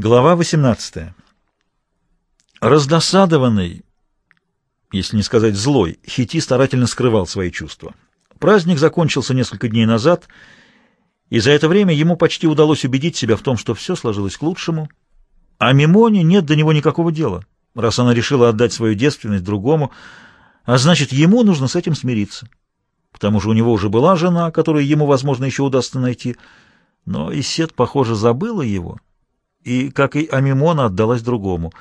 Глава 18. Раздосадованный, если не сказать злой, Хити старательно скрывал свои чувства. Праздник закончился несколько дней назад, и за это время ему почти удалось убедить себя в том, что все сложилось к лучшему, а Мимоне нет до него никакого дела, раз она решила отдать свою девственность другому, а значит, ему нужно с этим смириться. К тому же у него уже была жена, которую ему, возможно, еще удастся найти, но Исет, похоже, забыла его — и, как и Амимона, отдалась другому.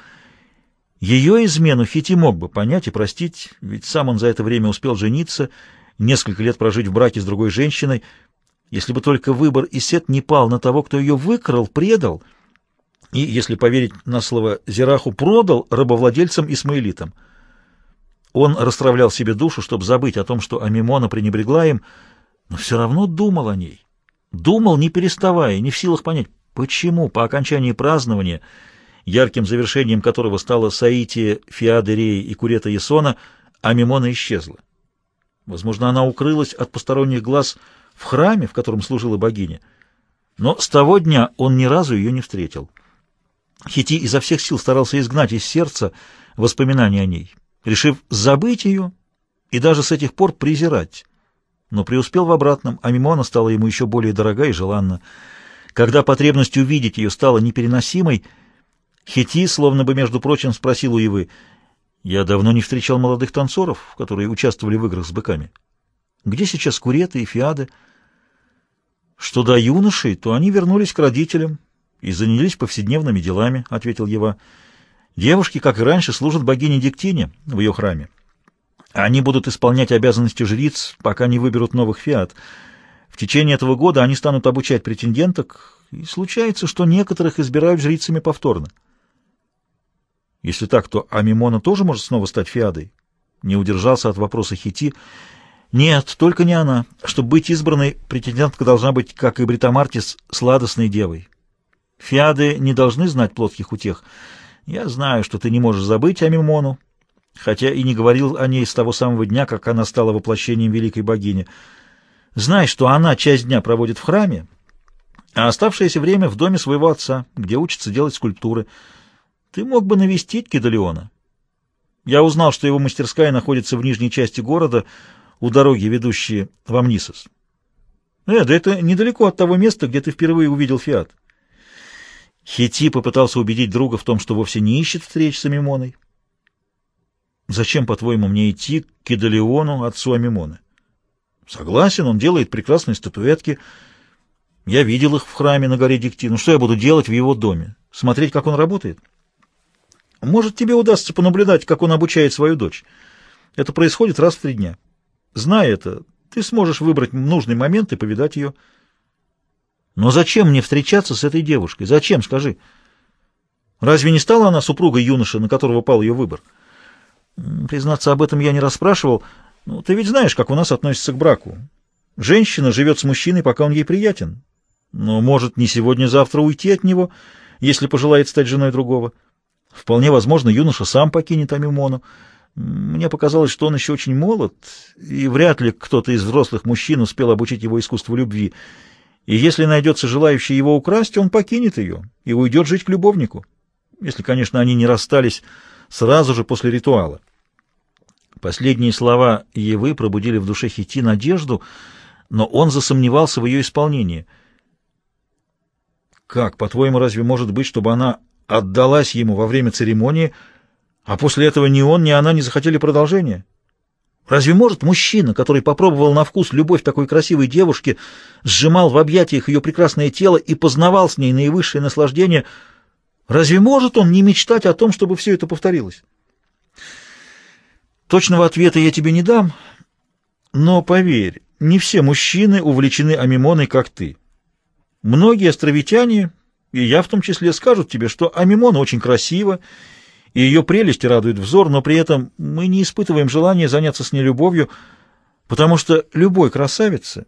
Ее измену Хити мог бы понять и простить, ведь сам он за это время успел жениться, несколько лет прожить в браке с другой женщиной, если бы только выбор Исет не пал на того, кто ее выкрал, предал, и, если поверить на слово Зираху, продал рабовладельцам-исмаилитам. Он расстравлял себе душу, чтобы забыть о том, что Амимона пренебрегла им, но все равно думал о ней. Думал, не переставая, не в силах понять, Почему по окончании празднования, ярким завершением которого стало соитие Фиадерии и Курета Ясона, Амимона исчезла? Возможно, она укрылась от посторонних глаз в храме, в котором служила богиня. Но с того дня он ни разу ее не встретил. Хити изо всех сил старался изгнать из сердца воспоминания о ней, решив забыть ее и даже с этих пор презирать. Но преуспел в обратном, а Мимона стала ему еще более дорога и желанна. Когда потребность увидеть ее стала непереносимой, Хити, словно бы, между прочим, спросил у Ивы, «Я давно не встречал молодых танцоров, которые участвовали в играх с быками. Где сейчас куреты и фиады?» «Что до юношей, то они вернулись к родителям и занялись повседневными делами», — ответил Ева. «Девушки, как и раньше, служат богине Диктине в ее храме. Они будут исполнять обязанности жриц, пока не выберут новых фиат». В течение этого года они станут обучать претенденток, и случается, что некоторых избирают жрицами повторно. Если так, то Амимона тоже может снова стать фиадой? Не удержался от вопроса Хити. Нет, только не она. Чтобы быть избранной, претендентка должна быть, как и Бритамартис, сладостной девой. Фиады не должны знать плотских утех. Я знаю, что ты не можешь забыть Амимону, хотя и не говорил о ней с того самого дня, как она стала воплощением великой богини — Знай, что она часть дня проводит в храме, а оставшееся время в доме своего отца, где учится делать скульптуры. Ты мог бы навестить Кедалеона. Я узнал, что его мастерская находится в нижней части города, у дороги, ведущей в Амнисос. Э, да это недалеко от того места, где ты впервые увидел Фиат. Хити попытался убедить друга в том, что вовсе не ищет встреч с Амимоной. Зачем, по-твоему, мне идти к Кедалеону, отцу Амимоны? Согласен, он делает прекрасные статуэтки. Я видел их в храме на горе Дикти. Ну что я буду делать в его доме? Смотреть, как он работает? Может, тебе удастся понаблюдать, как он обучает свою дочь. Это происходит раз в три дня. Зная это, ты сможешь выбрать нужный момент и повидать ее. Но зачем мне встречаться с этой девушкой? Зачем, скажи? Разве не стала она супругой юноши, на которого пал ее выбор? Признаться, об этом я не расспрашивал, ну, ты ведь знаешь, как у нас относятся к браку. Женщина живет с мужчиной, пока он ей приятен. Но может не сегодня-завтра уйти от него, если пожелает стать женой другого. Вполне возможно, юноша сам покинет Амимону. Мне показалось, что он еще очень молод, и вряд ли кто-то из взрослых мужчин успел обучить его искусству любви. И если найдется желающий его украсть, он покинет ее и уйдет жить к любовнику. Если, конечно, они не расстались сразу же после ритуала. Последние слова Евы пробудили в душе Хити надежду, но он засомневался в ее исполнении. «Как, по-твоему, разве может быть, чтобы она отдалась ему во время церемонии, а после этого ни он, ни она не захотели продолжения? Разве может мужчина, который попробовал на вкус любовь такой красивой девушки, сжимал в объятиях ее прекрасное тело и познавал с ней наивысшее наслаждение, разве может он не мечтать о том, чтобы все это повторилось?» Точного ответа я тебе не дам, но поверь, не все мужчины увлечены Амимоной, как ты. Многие островитяне, и я в том числе, скажут тебе, что Амимона очень красива, и ее прелести радуют взор, но при этом мы не испытываем желания заняться с ней любовью, потому что любой красавице,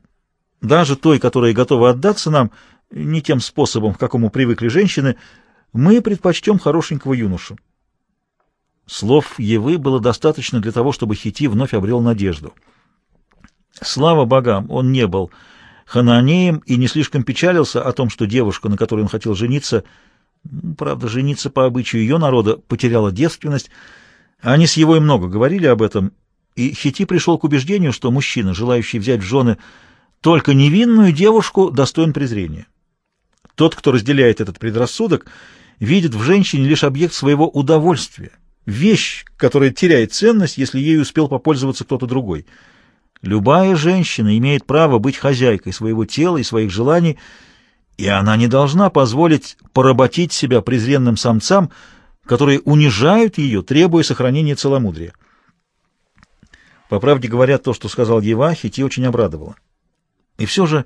даже той, которая готова отдаться нам, не тем способом, к какому привыкли женщины, мы предпочтем хорошенького юношу. Слов Евы было достаточно для того, чтобы Хити вновь обрел надежду. Слава богам, он не был хананеем и не слишком печалился о том, что девушка, на которой он хотел жениться, Правда, жениться по обычаю ее народа потеряла девственность. Они с его и много говорили об этом, и Хити пришел к убеждению, что мужчина, желающий взять в жены только невинную девушку, достоин презрения. Тот, кто разделяет этот предрассудок, видит в женщине лишь объект своего удовольствия, вещь, которая теряет ценность, если ею успел попользоваться кто-то другой. Любая женщина имеет право быть хозяйкой своего тела и своих желаний, и она не должна позволить поработить себя презренным самцам, которые унижают ее, требуя сохранения целомудрия. По правде говоря, то, что сказал Ева, Хити очень обрадовало. И все же,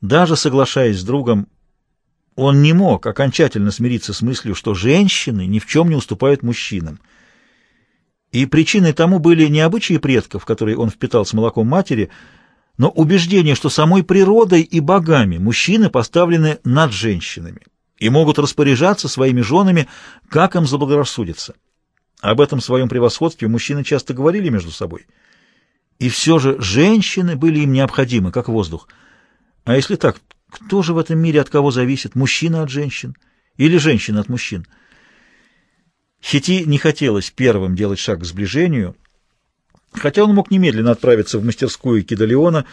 даже соглашаясь с другом, он не мог окончательно смириться с мыслью, что женщины ни в чем не уступают мужчинам. И причиной тому были не обычаи предков, которые он впитал с молоком матери, но убеждение, что самой природой и богами мужчины поставлены над женщинами и могут распоряжаться своими женами, как им заблагорассудится. Об этом своем превосходстве мужчины часто говорили между собой. И все же женщины были им необходимы, как воздух. А если так, кто же в этом мире от кого зависит, мужчина от женщин или женщина от мужчин? Хити не хотелось первым делать шаг к сближению — Хотя он мог немедленно отправиться в мастерскую Кидалеона,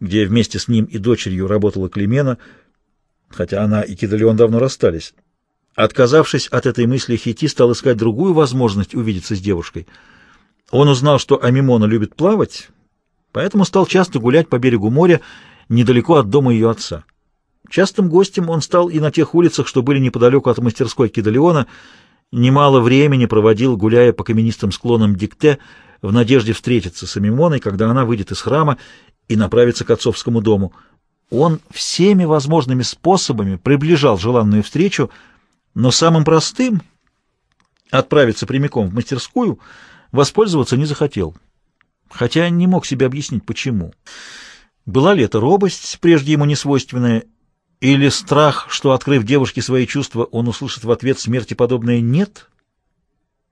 где вместе с ним и дочерью работала Климена, хотя она и Кидалеон давно расстались. Отказавшись от этой мысли, Хити стал искать другую возможность увидеться с девушкой. Он узнал, что Амимона любит плавать, поэтому стал часто гулять по берегу моря недалеко от дома ее отца. Частым гостем он стал и на тех улицах, что были неподалеку от мастерской Кидалеона, немало времени проводил, гуляя по каменистым склонам Дикте, в надежде встретиться с Амимоной, когда она выйдет из храма и направится к отцовскому дому. Он всеми возможными способами приближал желанную встречу, но самым простым — отправиться прямиком в мастерскую — воспользоваться не захотел. Хотя не мог себе объяснить, почему. Была ли это робость, прежде ему не свойственная, или страх, что, открыв девушке свои чувства, он услышит в ответ смерти подобное «нет»?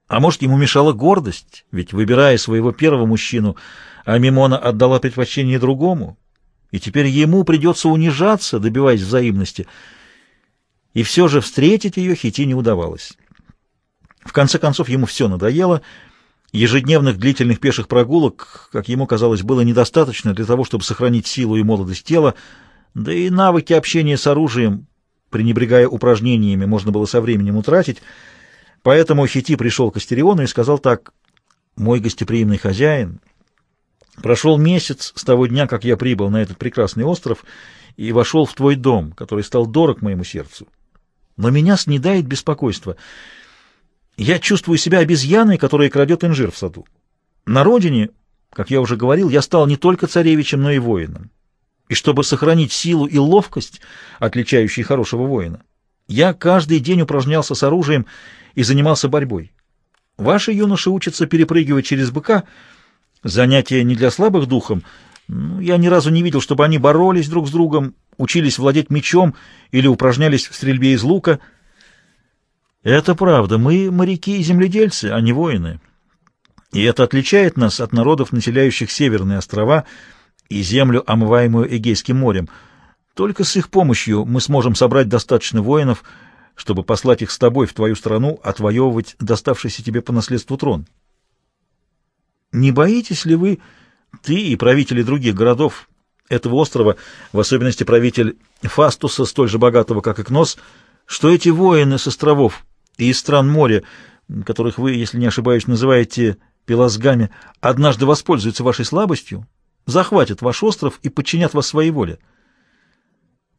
А может, ему мешала гордость, ведь, выбирая своего первого мужчину, Амимона отдала предпочтение другому, и теперь ему придется унижаться, добиваясь взаимности. И все же встретить ее Хити не удавалось. В конце концов, ему все надоело. Ежедневных длительных пеших прогулок, как ему казалось, было недостаточно для того, чтобы сохранить силу и молодость тела, да и навыки общения с оружием, пренебрегая упражнениями, можно было со временем утратить, Поэтому Хити пришел к Астериону и сказал так, «Мой гостеприимный хозяин, прошел месяц с того дня, как я прибыл на этот прекрасный остров и вошел в твой дом, который стал дорог моему сердцу. Но меня снедает беспокойство. Я чувствую себя обезьяной, которая крадет инжир в саду. На родине, как я уже говорил, я стал не только царевичем, но и воином. И чтобы сохранить силу и ловкость, отличающие хорошего воина, я каждый день упражнялся с оружием и занимался борьбой. Ваши юноши учатся перепрыгивать через быка, занятие не для слабых духом. Ну, я ни разу не видел, чтобы они боролись друг с другом, учились владеть мечом или упражнялись в стрельбе из лука. Это правда, мы моряки и земледельцы, а не воины. И это отличает нас от народов, населяющих северные острова и землю, омываемую Эгейским морем. Только с их помощью мы сможем собрать достаточно воинов, чтобы послать их с тобой в твою страну отвоевывать доставшийся тебе по наследству трон. Не боитесь ли вы, ты и правители других городов этого острова, в особенности правитель Фастуса, столь же богатого, как и Кнос, что эти воины с островов и из стран моря, которых вы, если не ошибаюсь, называете пелазгами, однажды воспользуются вашей слабостью, захватят ваш остров и подчинят вас своей воле?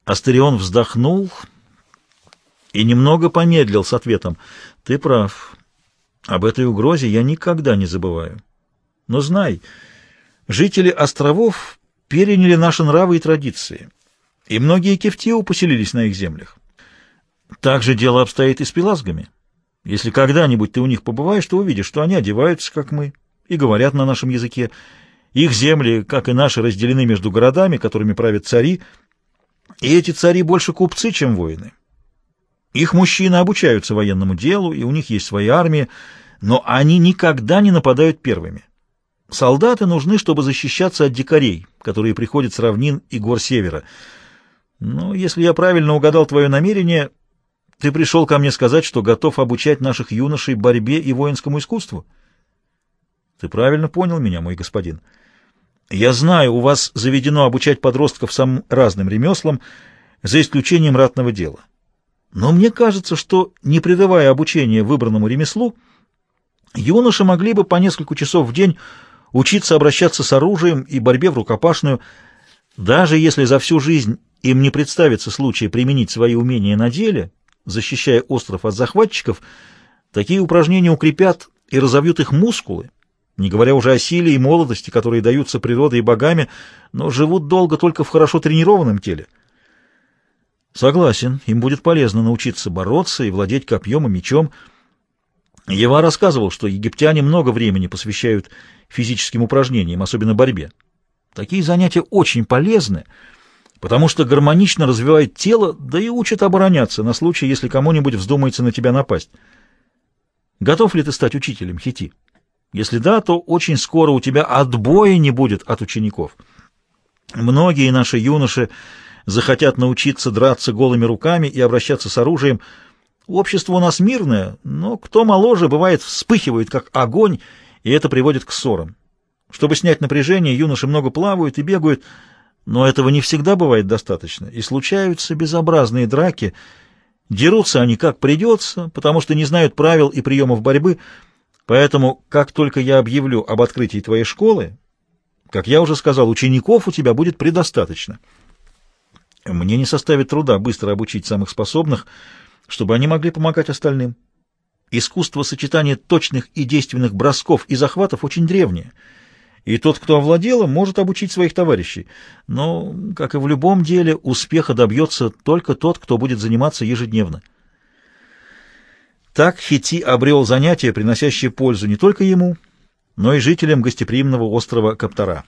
Астерион вздохнул и немного помедлил с ответом. «Ты прав. Об этой угрозе я никогда не забываю. Но знай, жители островов переняли наши нравы и традиции, и многие кефтиу поселились на их землях. Так же дело обстоит и с пелазгами. Если когда-нибудь ты у них побываешь, то увидишь, что они одеваются, как мы, и говорят на нашем языке. Их земли, как и наши, разделены между городами, которыми правят цари, и эти цари больше купцы, чем воины. Их мужчины обучаются военному делу, и у них есть свои армии, но они никогда не нападают первыми. Солдаты нужны, чтобы защищаться от дикарей, которые приходят с равнин и гор севера. Но если я правильно угадал твое намерение, Ты пришел ко мне сказать, что готов обучать наших юношей борьбе и воинскому искусству? Ты правильно понял меня, мой господин. Я знаю, у вас заведено обучать подростков самым разным ремеслам, за исключением ратного дела. Но мне кажется, что, не прерывая обучение выбранному ремеслу, юноши могли бы по несколько часов в день учиться обращаться с оружием и борьбе в рукопашную, даже если за всю жизнь им не представится случая применить свои умения на деле, защищая остров от захватчиков, такие упражнения укрепят и разовьют их мускулы, не говоря уже о силе и молодости, которые даются природой и богами, но живут долго только в хорошо тренированном теле. Согласен, им будет полезно научиться бороться и владеть копьем и мечом. Ева рассказывал, что египтяне много времени посвящают физическим упражнениям, особенно борьбе. Такие занятия очень полезны, потому что гармонично развивают тело, да и учат обороняться на случай, если кому-нибудь вздумается на тебя напасть. Готов ли ты стать учителем, Хити? Если да, то очень скоро у тебя отбоя не будет от учеников. Многие наши юноши захотят научиться драться голыми руками и обращаться с оружием. Общество у нас мирное, но кто моложе, бывает, вспыхивает, как огонь, и это приводит к ссорам. Чтобы снять напряжение, юноши много плавают и бегают, но этого не всегда бывает достаточно, и случаются безобразные драки. Дерутся они как придется, потому что не знают правил и приемов борьбы, поэтому, как только я объявлю об открытии твоей школы, как я уже сказал, учеников у тебя будет предостаточно». Мне не составит труда быстро обучить самых способных, чтобы они могли помогать остальным. Искусство сочетания точных и действенных бросков и захватов очень древнее, и тот, кто овладел им, может обучить своих товарищей. Но, как и в любом деле, успеха добьется только тот, кто будет заниматься ежедневно. Так Хити обрел занятие, приносящее пользу не только ему, но и жителям гостеприимного острова Каптара.